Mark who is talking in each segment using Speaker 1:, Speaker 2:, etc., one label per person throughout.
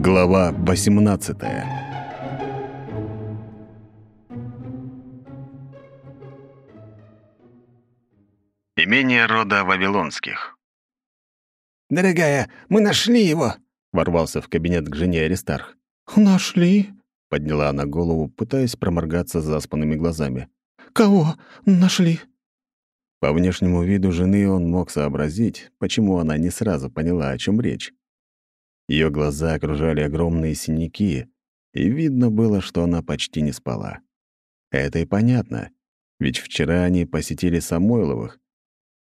Speaker 1: Глава 18 Имение рода Вавилонских
Speaker 2: «Дорогая, мы нашли его!»
Speaker 1: — ворвался в кабинет к жене Аристарх.
Speaker 3: «Нашли?»
Speaker 1: — подняла она голову, пытаясь проморгаться заспанными глазами.
Speaker 3: «Кого нашли?»
Speaker 1: По внешнему виду жены он мог сообразить, почему она не сразу поняла, о чем речь. Ее глаза окружали огромные синяки, и видно было, что она почти не спала. Это и понятно, ведь вчера они посетили Самойловых,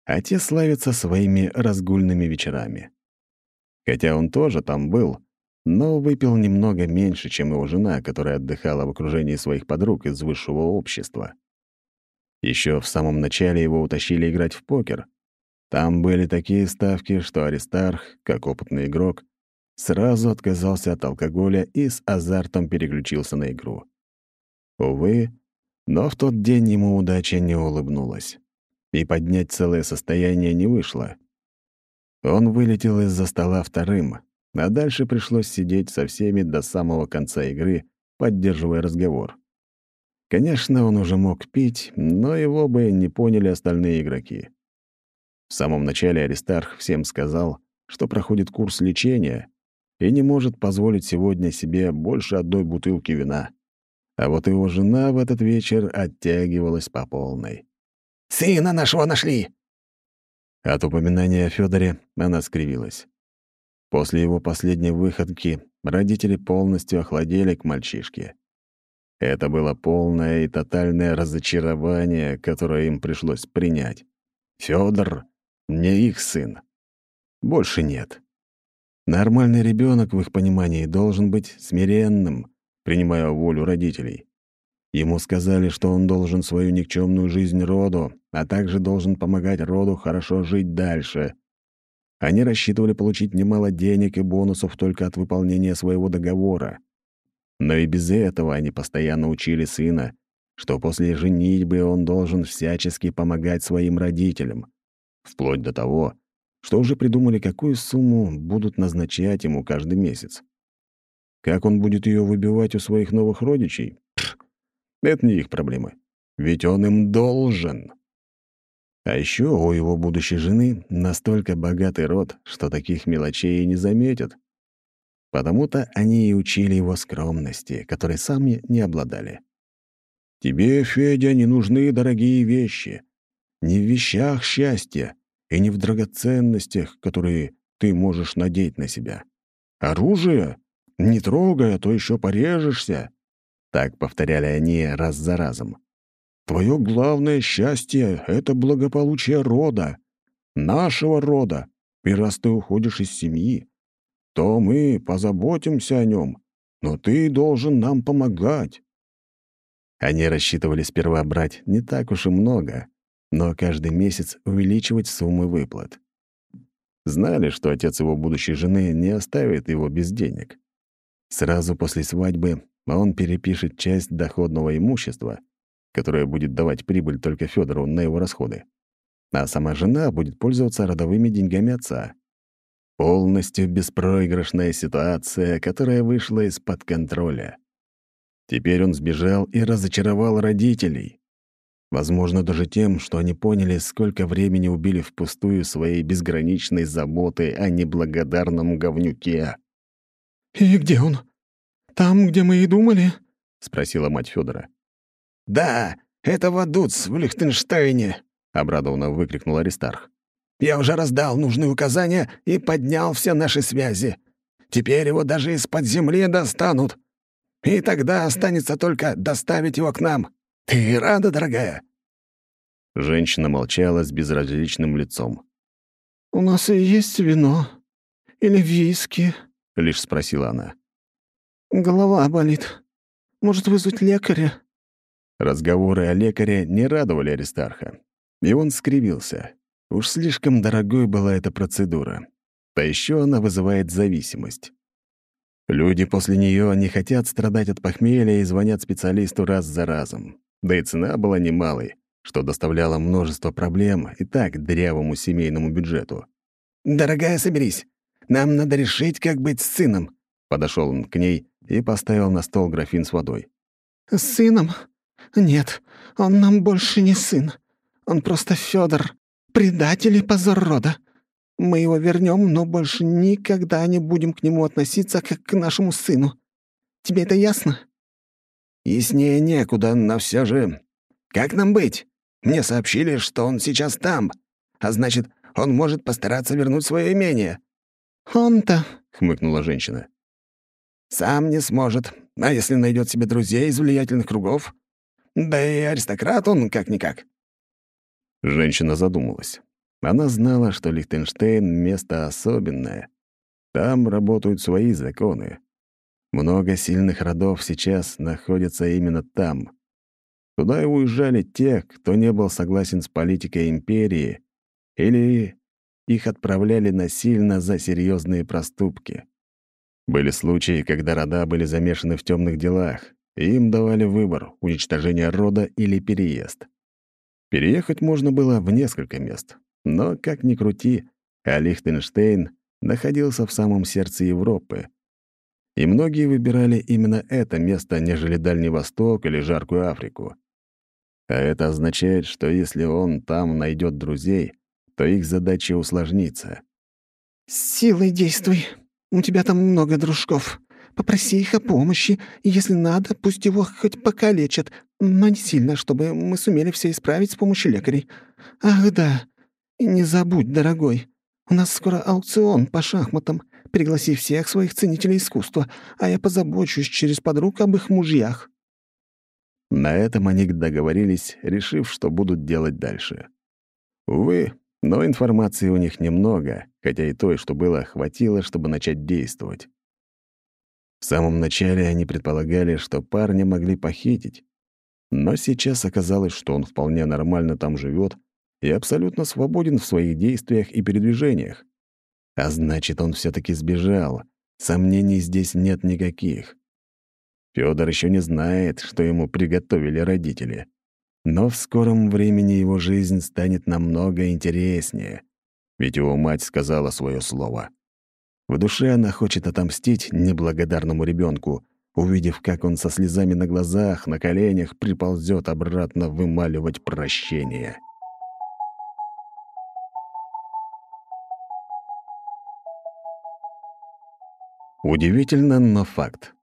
Speaker 1: а те славятся своими разгульными вечерами. Хотя он тоже там был, но выпил немного меньше, чем его жена, которая отдыхала в окружении своих подруг из высшего общества. Еще в самом начале его утащили играть в покер. Там были такие ставки, что Аристарх, как опытный игрок, сразу отказался от алкоголя и с азартом переключился на игру. Увы, но в тот день ему удача не улыбнулась. И поднять целое состояние не вышло. Он вылетел из-за стола вторым, а дальше пришлось сидеть со всеми до самого конца игры, поддерживая разговор. Конечно, он уже мог пить, но его бы не поняли остальные игроки. В самом начале Аристарх всем сказал, что проходит курс лечения, и не может позволить сегодня себе больше одной бутылки вина. А вот его жена в этот вечер оттягивалась по полной.
Speaker 2: «Сына нашего нашли!»
Speaker 1: От упоминания о Федоре она скривилась. После его последней выходки родители полностью охладели к мальчишке. Это было полное и тотальное разочарование, которое им пришлось принять. Федор не их сын. Больше нет. Нормальный ребенок в их понимании должен быть смиренным, принимая волю родителей. Ему сказали, что он должен свою никчемную жизнь роду, а также должен помогать роду хорошо жить дальше. Они рассчитывали получить немало денег и бонусов только от выполнения своего договора. Но и без этого они постоянно учили сына, что после женитьбы он должен всячески помогать своим родителям, вплоть до того, что уже придумали, какую сумму будут назначать ему каждый месяц. Как он будет ее выбивать у своих новых родичей? Пфф, это не их проблемы. Ведь он им должен. А еще у его будущей жены настолько богатый род, что таких мелочей и не заметят. Потому-то они и учили его скромности, которой сами не обладали. «Тебе, Федя, не нужны дорогие вещи. Не в вещах счастья, и не в драгоценностях, которые ты можешь надеть на себя. Оружие? Не трогай, а то еще порежешься. Так повторяли они раз за разом. Твое главное счастье — это благополучие рода, нашего рода. И раз ты уходишь из семьи, то мы позаботимся о нем, но ты должен нам помогать. Они рассчитывали сперва брать не так уж и много, но каждый месяц увеличивать суммы выплат. Знали, что отец его будущей жены не оставит его без денег. Сразу после свадьбы он перепишет часть доходного имущества, которое будет давать прибыль только Федору на его расходы. А сама жена будет пользоваться родовыми деньгами отца. Полностью беспроигрышная ситуация, которая вышла из-под контроля. Теперь он сбежал и разочаровал родителей. Возможно, даже тем, что они поняли, сколько времени убили впустую своей безграничной заботы о неблагодарном говнюке.
Speaker 3: «И где он? Там, где мы и думали?»
Speaker 1: — спросила мать Федора.
Speaker 2: «Да, это Вадуц в Лихтенштейне», —
Speaker 1: обрадованно выкрикнул Аристарх.
Speaker 2: «Я уже раздал нужные указания и поднял все наши связи. Теперь его даже из-под земли достанут. И тогда останется только доставить его к нам». «Ты рада, дорогая?»
Speaker 1: Женщина молчала с безразличным лицом.
Speaker 3: «У нас и есть вино. Или виски?»
Speaker 1: — лишь спросила она.
Speaker 3: «Голова болит. Может, вызвать лекаря?»
Speaker 1: Разговоры о лекаре не радовали Аристарха. И он скривился. Уж слишком дорогой была эта процедура. Да еще она вызывает зависимость. Люди после нее не хотят страдать от похмелья и звонят специалисту раз за разом. Да и цена была немалой, что доставляло множество проблем и так дрявому семейному бюджету.
Speaker 2: «Дорогая, соберись. Нам надо решить, как быть с сыном.
Speaker 1: Подошел он к ней и поставил на стол графин с водой.
Speaker 3: «С сыном? Нет, он нам больше не сын. Он просто Федор, предатель и позор рода. Мы его вернем, но больше никогда не будем к нему относиться, как к нашему сыну. Тебе это ясно?»
Speaker 2: «Яснее некуда, но все же... Как нам быть? Мне сообщили, что он сейчас там, а значит, он может постараться вернуть свое имение».
Speaker 3: «Он-то...»
Speaker 1: — хмыкнула женщина.
Speaker 2: «Сам не сможет. А если найдет себе друзей из влиятельных кругов? Да и аристократ он как-никак».
Speaker 1: Женщина задумалась. Она знала, что Лихтенштейн — место особенное. Там работают свои законы. Много сильных родов сейчас находятся именно там. Туда и уезжали те, кто не был согласен с политикой империи, или их отправляли насильно за серьезные проступки. Были случаи, когда рода были замешаны в темных делах, и им давали выбор — уничтожение рода или переезд. Переехать можно было в несколько мест, но, как ни крути, а Лихтенштейн находился в самом сердце Европы. И многие выбирали именно это место, нежели Дальний Восток или жаркую Африку. А это означает, что если он там найдет друзей, то их задача усложнится.
Speaker 3: «Силой действуй. У тебя там много дружков. Попроси их о помощи, и если надо, пусть его хоть покалечат, но не сильно, чтобы мы сумели все исправить с помощью лекарей. Ах да, и не забудь, дорогой, у нас скоро аукцион по шахматам. Пригласи всех своих ценителей искусства, а я позабочусь через подруг об их мужьях».
Speaker 1: На этом они договорились, решив, что будут делать дальше. Увы, но информации у них немного, хотя и той, что было, хватило, чтобы начать действовать. В самом начале они предполагали, что парня могли похитить, но сейчас оказалось, что он вполне нормально там живет и абсолютно свободен в своих действиях и передвижениях. А значит, он все таки сбежал. Сомнений здесь нет никаких. Федор еще не знает, что ему приготовили родители. Но в скором времени его жизнь станет намного интереснее. Ведь его мать сказала свое слово. В душе она хочет отомстить неблагодарному ребенку, увидев, как он со слезами на глазах, на коленях приползет обратно вымаливать прощение. Удивительно, но факт.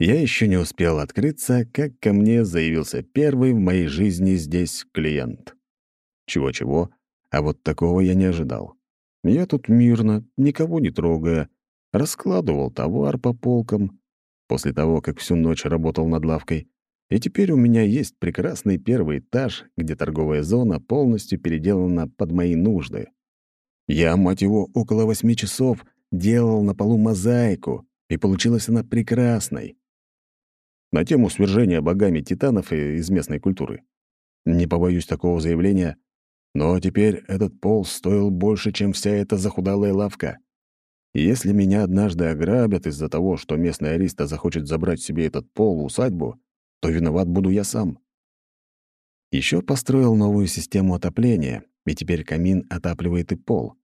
Speaker 1: Я еще не успел открыться, как ко мне заявился первый в моей жизни здесь клиент. Чего-чего, а вот такого я не ожидал. Я тут мирно, никого не трогая, раскладывал товар по полкам, после того, как всю ночь работал над лавкой, и теперь у меня есть прекрасный первый этаж, где торговая зона полностью переделана под мои нужды. Я, мать его, около восьми часов — делал на полу мозаику, и получилась она прекрасной. На тему свержения богами титанов из местной культуры. Не побоюсь такого заявления, но теперь этот пол стоил больше, чем вся эта захудалая лавка. Если меня однажды ограбят из-за того, что местный ариста захочет забрать себе этот пол усадьбу, то виноват буду я сам. Еще построил новую систему отопления, и теперь камин отапливает и пол.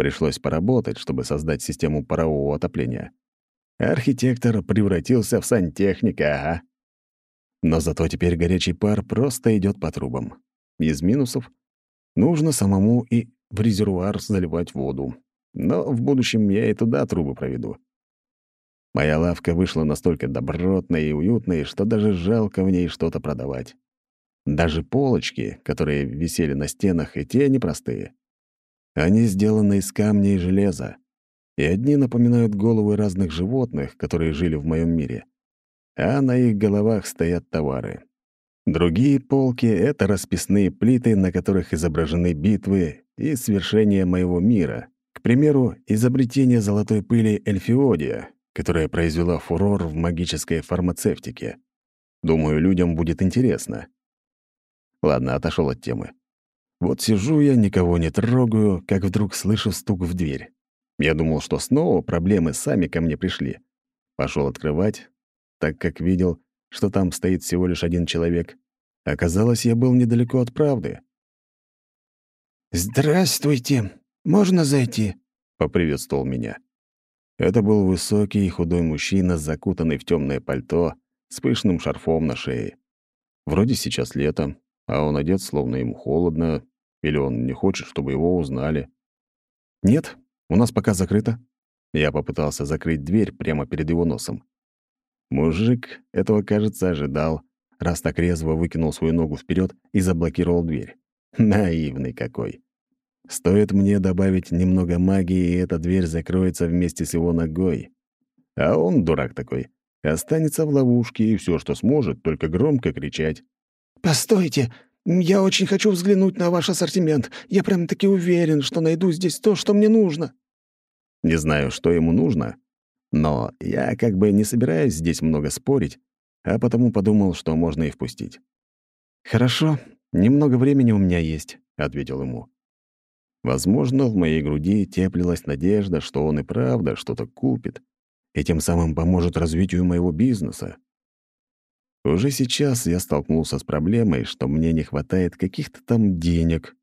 Speaker 1: Пришлось поработать, чтобы создать систему парового отопления. Архитектор превратился в сантехника, а? Но зато теперь горячий пар просто идет по трубам. Из минусов нужно самому и в резервуар заливать воду. Но в будущем я и туда трубы проведу. Моя лавка вышла настолько добротной и уютной, что даже жалко в ней что-то продавать. Даже полочки, которые висели на стенах, и те непростые. Они сделаны из камня и железа, и одни напоминают головы разных животных, которые жили в моем мире, а на их головах стоят товары. Другие полки — это расписные плиты, на которых изображены битвы и свершения моего мира. К примеру, изобретение золотой пыли Эльфиодия, которая произвела фурор в магической фармацевтике. Думаю, людям будет интересно. Ладно, отошел от темы. Вот сижу я, никого не трогаю, как вдруг слышу стук в дверь. Я думал, что снова проблемы сами ко мне пришли. Пошел открывать, так как видел, что там стоит всего лишь один человек. Оказалось, я был недалеко от правды.
Speaker 3: «Здравствуйте! Можно зайти?»
Speaker 1: — поприветствовал меня. Это был высокий и худой мужчина, закутанный в темное пальто, с пышным шарфом на шее. Вроде сейчас лето, а он одет, словно ему холодно, или он не хочет, чтобы его узнали. «Нет, у нас пока закрыто». Я попытался закрыть дверь прямо перед его носом. Мужик этого, кажется, ожидал, раз так резво выкинул свою ногу вперед и заблокировал дверь. Наивный какой. Стоит мне добавить немного магии, и эта дверь закроется вместе с его ногой. А он, дурак такой, останется в ловушке и все, что сможет, только громко кричать.
Speaker 3: «Постойте! Я очень хочу взглянуть на ваш ассортимент. Я прям-таки уверен, что найду здесь то, что мне нужно».
Speaker 1: Не знаю, что ему нужно, но я как бы не собираюсь здесь много спорить, а потому подумал, что можно и впустить. «Хорошо, немного времени у меня есть», — ответил ему. Возможно, в моей груди теплилась надежда, что он и правда что-то купит, и тем самым поможет развитию моего бизнеса. Уже сейчас я столкнулся с проблемой, что мне не хватает каких-то там денег,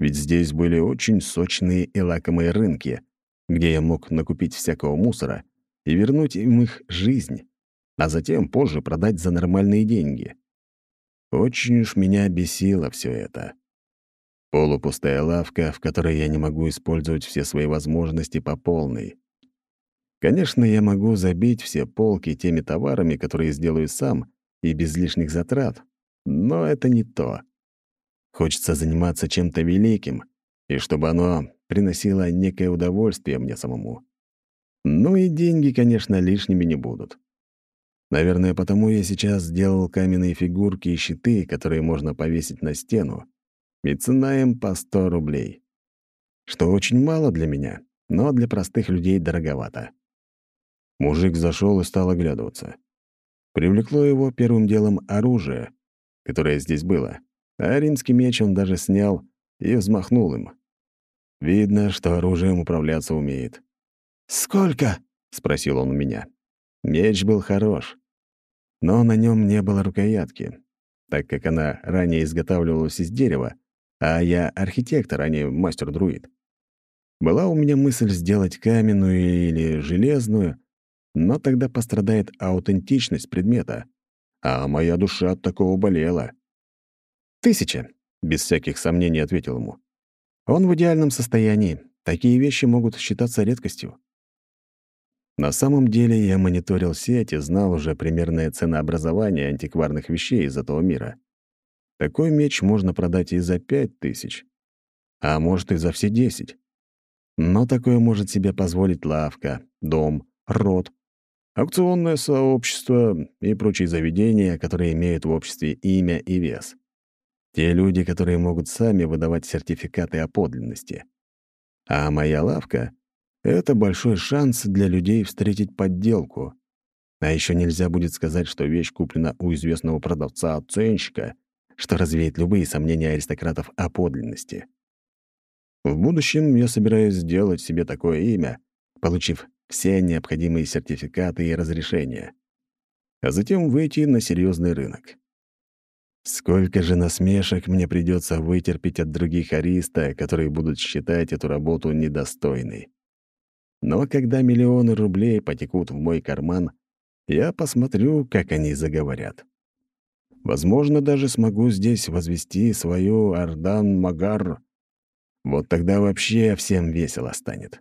Speaker 1: ведь здесь были очень сочные и лакомые рынки, где я мог накупить всякого мусора и вернуть им их жизнь, а затем позже продать за нормальные деньги. Очень уж меня бесило все это. Полупустая лавка, в которой я не могу использовать все свои возможности по полной. Конечно, я могу забить все полки теми товарами, которые сделаю сам, и без лишних затрат, но это не то. Хочется заниматься чем-то великим, и чтобы оно приносило некое удовольствие мне самому. Ну и деньги, конечно, лишними не будут. Наверное, потому я сейчас сделал каменные фигурки и щиты, которые можно повесить на стену, и цена им по 100 рублей. Что очень мало для меня, но для простых людей дороговато. Мужик зашел и стал оглядываться. Привлекло его первым делом оружие, которое здесь было, а римский меч он даже снял и взмахнул им. Видно, что оружием управляться умеет.
Speaker 3: «Сколько?»
Speaker 1: — спросил он у меня. Меч был хорош, но на нем не было рукоятки, так как она ранее изготавливалась из дерева, а я архитектор, а не мастер-друид. Была у меня мысль сделать каменную или железную, но тогда пострадает аутентичность предмета, а моя душа от такого болела. «Тысяча», — без всяких сомнений ответил ему. «Он в идеальном состоянии. Такие вещи могут считаться редкостью». На самом деле я мониторил сеть и знал уже примерное ценообразование антикварных вещей из этого мира. Такой меч можно продать и за пять тысяч, а может и за все десять. Но такое может себе позволить лавка, дом, род, аукционное сообщество и прочие заведения, которые имеют в обществе имя и вес. Те люди, которые могут сами выдавать сертификаты о подлинности. А моя лавка — это большой шанс для людей встретить подделку. А еще нельзя будет сказать, что вещь куплена у известного продавца-оценщика — что развеет любые сомнения аристократов о подлинности. В будущем я собираюсь сделать себе такое имя, получив все необходимые сертификаты и разрешения, а затем выйти на серьезный рынок. Сколько же насмешек мне придется вытерпеть от других ариста, которые будут считать эту работу недостойной. Но когда миллионы рублей потекут в мой карман, я посмотрю, как они заговорят. Возможно, даже смогу здесь возвести свою Ардан-Магар. Вот тогда вообще всем весело станет.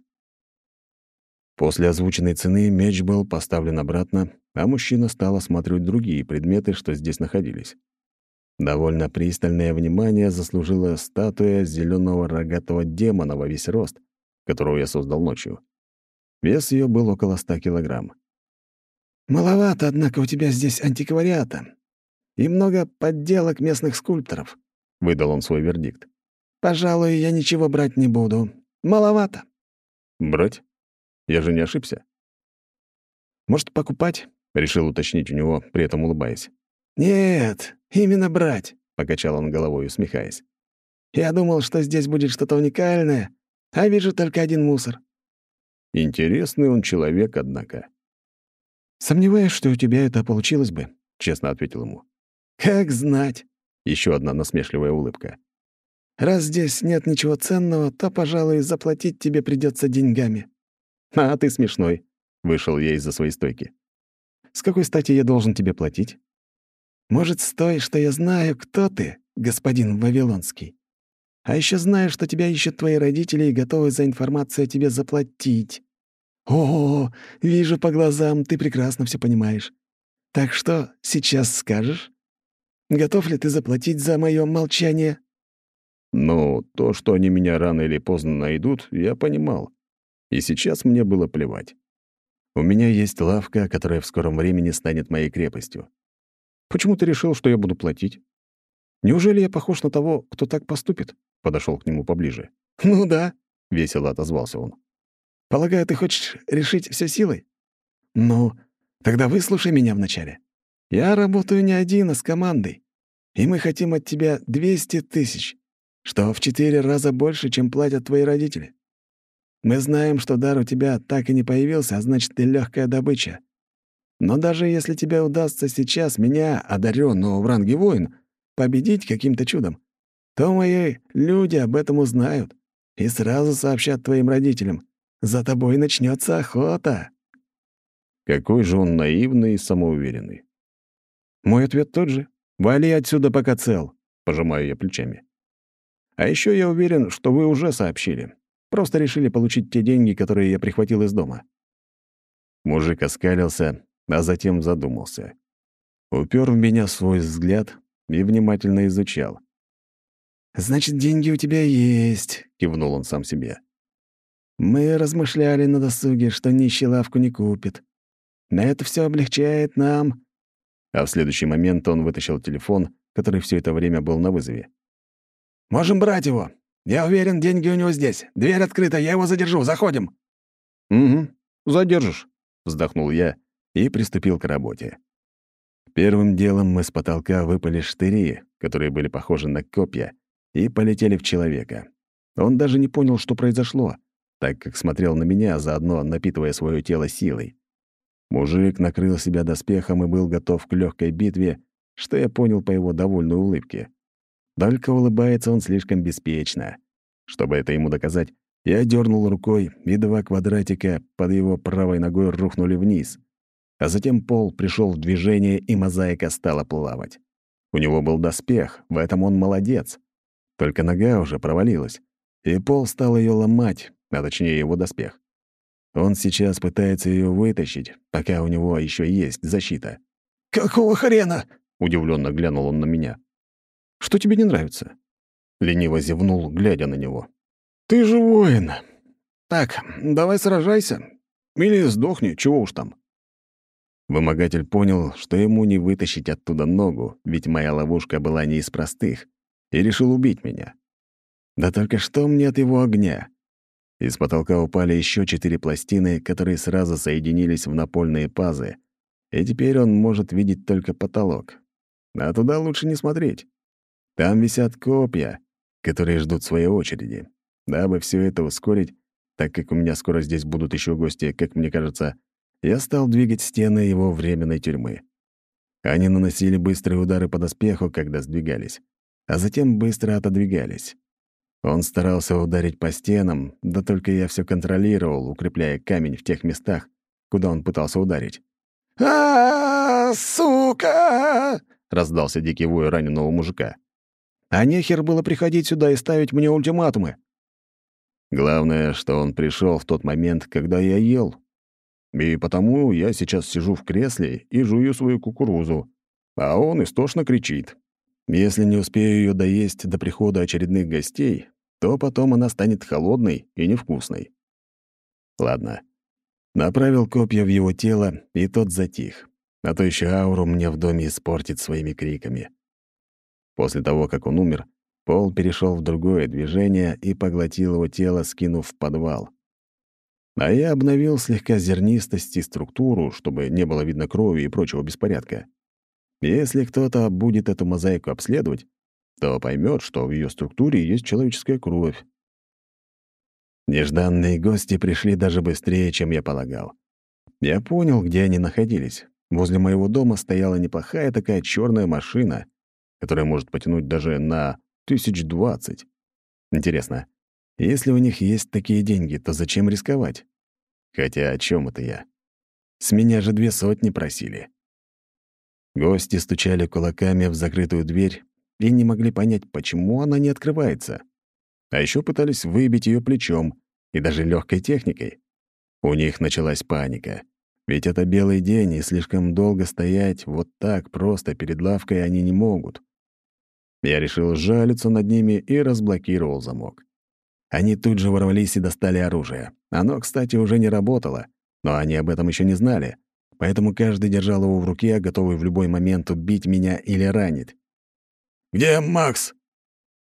Speaker 1: После озвученной цены меч был поставлен обратно, а мужчина стал осматривать другие предметы, что здесь находились. Довольно пристальное внимание заслужила статуя зеленого рогатого демона во весь рост, которого я создал ночью. Вес ее был около ста килограмм.
Speaker 3: «Маловато, однако, у тебя здесь антиквариата и много подделок местных скульпторов», — выдал он свой вердикт. «Пожалуй, я ничего брать не буду. Маловато».
Speaker 1: «Брать? Я же не ошибся». «Может, покупать?» — решил уточнить у него, при этом улыбаясь.
Speaker 3: «Нет, именно брать», — покачал он головой, усмехаясь. «Я думал, что здесь будет что-то уникальное, а вижу только один мусор».
Speaker 1: Интересный он человек, однако.
Speaker 3: «Сомневаюсь, что у тебя это получилось бы», — честно ответил ему. «Как знать!» — еще одна насмешливая улыбка. «Раз здесь нет ничего ценного, то, пожалуй, заплатить тебе придется деньгами».
Speaker 1: «А ты смешной», Вышел я из-за своей стойки. «С какой стати я должен тебе платить?»
Speaker 3: «Может, с той, что я знаю, кто ты, господин Вавилонский. А еще знаю, что тебя ищут твои родители и готовы за информацию о тебе заплатить. О, вижу по глазам, ты прекрасно все понимаешь. Так что сейчас скажешь? Готов ли ты заплатить за мое молчание?»
Speaker 1: Ну, то, что они меня рано или поздно найдут, я понимал. И сейчас мне было плевать. У меня есть лавка, которая в скором времени станет моей крепостью. Почему ты решил, что я буду платить? Неужели я похож на того, кто так поступит? Подошел к нему поближе.
Speaker 3: «Ну да», —
Speaker 1: весело отозвался он.
Speaker 3: «Полагаю, ты хочешь решить все силой? Ну, тогда выслушай меня вначале. Я работаю не один, а с командой. И мы хотим от тебя 200 тысяч, что в четыре раза больше, чем платят твои родители. Мы знаем, что дар у тебя так и не появился, а значит, ты легкая добыча. Но даже если тебе удастся сейчас меня, одаренного в ранге воин, победить каким-то чудом, то мои люди об этом узнают и сразу сообщат твоим родителям. За тобой начнется охота».
Speaker 1: Какой же он наивный и самоуверенный. Мой ответ тот же. «Вали отсюда, пока цел», — пожимаю я плечами. А еще я уверен, что вы уже сообщили. Просто решили получить те деньги, которые я прихватил из дома». Мужик оскалился, а затем задумался. Упер в меня свой взгляд и внимательно изучал.
Speaker 3: «Значит, деньги у тебя есть», — кивнул он сам себе. «Мы размышляли на досуге, что нищий лавку не купит. Но это все облегчает нам».
Speaker 1: А в следующий момент он вытащил телефон, который все это время был на вызове.
Speaker 2: Можем брать его. Я уверен, деньги у него здесь. Дверь открыта, я его задержу. Заходим».
Speaker 1: «Угу, задержишь», — вздохнул я и приступил к работе. Первым делом мы с потолка выпали штыри, которые были похожи на копья, и полетели в человека. Он даже не понял, что произошло, так как смотрел на меня, заодно напитывая свое тело силой. Мужик накрыл себя доспехом и был готов к легкой битве, что я понял по его довольной улыбке. Только улыбается он слишком беспечно. Чтобы это ему доказать, я дернул рукой, и два квадратика под его правой ногой рухнули вниз. А затем пол пришел в движение, и мозаика стала плавать. У него был доспех, в этом он молодец. Только нога уже провалилась, и пол стал ее ломать, а точнее его доспех. Он сейчас пытается ее вытащить, пока у него еще есть защита.
Speaker 2: «Какого хрена?»
Speaker 1: — удивленно глянул он на меня. Что тебе не нравится?» Лениво зевнул, глядя на него.
Speaker 2: «Ты же воин. Так, давай сражайся. Или сдохни, чего уж там».
Speaker 1: Вымогатель понял, что ему не вытащить оттуда ногу, ведь моя ловушка была не из простых, и решил убить меня. Да только что мне от его огня? Из потолка упали еще четыре пластины, которые сразу соединились в напольные пазы, и теперь он может видеть только потолок. А туда лучше не смотреть. Там висят копья, которые ждут своей очереди. Дабы все это ускорить, так как у меня скоро здесь будут еще гости, как мне кажется, я стал двигать стены его временной тюрьмы. Они наносили быстрые удары по доспеху, когда сдвигались, а затем быстро отодвигались. Он старался ударить по стенам, да только я все контролировал, укрепляя камень в тех местах, куда он пытался ударить.
Speaker 2: а, -а, -а сука!»
Speaker 1: — раздался дикий вой раненого мужика.
Speaker 2: А нехер было приходить сюда и ставить мне ультиматумы.
Speaker 1: Главное, что он пришел в тот момент, когда я ел. И потому я сейчас сижу в кресле и жую свою кукурузу, а он истошно кричит. Если не успею ее доесть до прихода очередных гостей, то потом она станет холодной и невкусной. Ладно. Направил копья в его тело, и тот затих. А то еще ауру мне в доме испортит своими криками. После того, как он умер, пол перешел в другое движение и поглотил его тело, скинув в подвал. А я обновил слегка зернистость и структуру, чтобы не было видно крови и прочего беспорядка. Если кто-то будет эту мозаику обследовать, то поймет, что в ее структуре есть человеческая кровь. Нежданные гости пришли даже быстрее, чем я полагал. Я понял, где они находились. Возле моего дома стояла неплохая такая черная машина, которая может потянуть даже на тысяч двадцать. Интересно, если у них есть такие деньги, то зачем рисковать? Хотя о чем это я? С меня же две сотни просили. Гости стучали кулаками в закрытую дверь и не могли понять, почему она не открывается. А еще пытались выбить ее плечом и даже легкой техникой. У них началась паника. Ведь это белый день, и слишком долго стоять вот так просто перед лавкой они не могут. Я решил жалиться над ними и разблокировал замок. Они тут же ворвались и достали оружие. Оно, кстати, уже не работало, но они об этом еще не знали поэтому каждый держал его в руке, готовый в любой момент убить меня или ранить.
Speaker 2: «Где Макс?»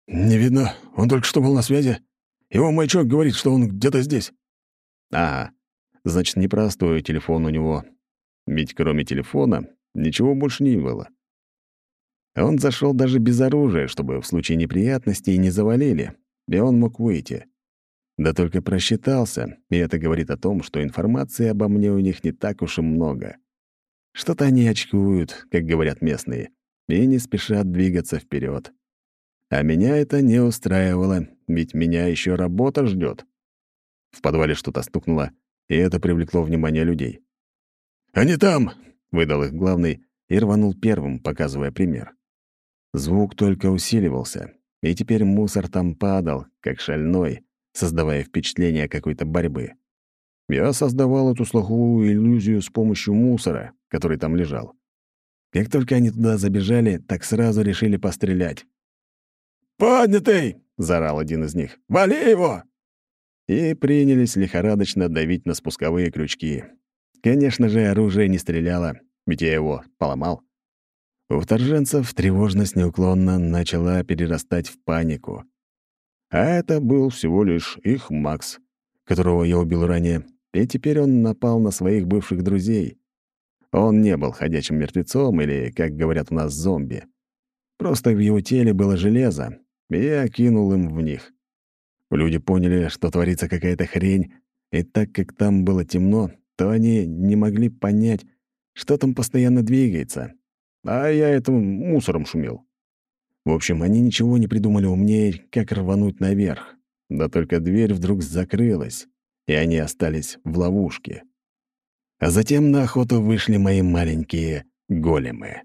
Speaker 2: «Не видно. Он только что был на связи. Его маячок говорит, что он где-то здесь».
Speaker 1: «Ага. Значит, непростой телефон у него. Ведь кроме телефона ничего больше не было. Он зашел даже без оружия, чтобы в случае неприятностей не завалили, и он мог выйти. Да только просчитался, и это говорит о том, что информации обо мне у них не так уж и много. Что-то они очкуют, как говорят местные, и не спешат двигаться вперед. А меня это не устраивало, ведь меня еще работа ждет. В подвале что-то стукнуло, и это привлекло внимание людей.
Speaker 2: «Они там!»
Speaker 1: — выдал их главный и рванул первым, показывая пример. Звук только усиливался, и теперь мусор там падал, как шальной, создавая впечатление какой-то борьбы. Я создавал эту слуховую иллюзию с помощью мусора, который там лежал. Как только они туда забежали, так сразу решили пострелять.
Speaker 2: «Поднятый!» — заорал один из них. «Вали его!»
Speaker 1: И принялись лихорадочно давить на спусковые крючки. Конечно же, оружие не стреляло, ведь я его поломал. У вторженцев тревожность неуклонно начала перерастать в панику. А это был всего лишь их Макс, которого я убил ранее, и теперь он напал на своих бывших друзей. Он не был ходячим мертвецом или, как говорят у нас, зомби. Просто в его теле было железо, и я кинул им в них. Люди поняли, что творится какая-то хрень, и так как там было темно, то они не могли понять, что там постоянно двигается. А я этим мусором шумел. В общем, они ничего не придумали умнее, как рвануть наверх. Да только дверь вдруг закрылась, и они остались в ловушке. А затем на охоту вышли мои маленькие големы.